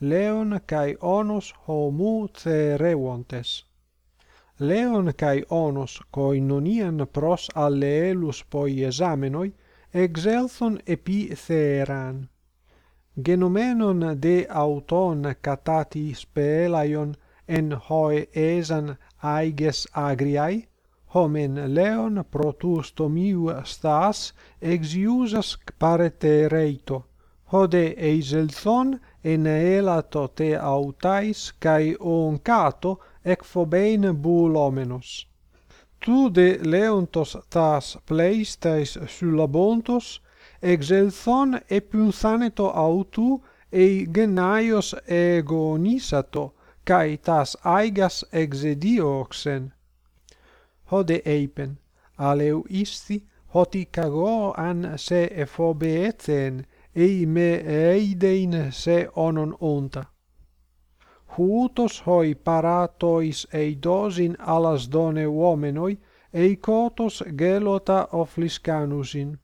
leon kai onos homu therewontes leon kai onos koinonian pros alleelus poiesamenoi exelthon epi theran genomenon de auton katati spelaion en hoi esan aiges agriai homen leon protusto miu stas exiusas paretereito hode eiselthon en elato te autais kai oncato ec phobein bulomenos. Tu de leontos tas pleistais sulabontos exelthon epunthaneto autu ei genaios egonisato kai tas aigas exedioxen. Hode eipen aleu isti hoti kago an se ephobeethen ei me eidein se onon onta. Huutos hoi paratois eidosin alas done uomenoi, eikotos gelota ofliscanusin.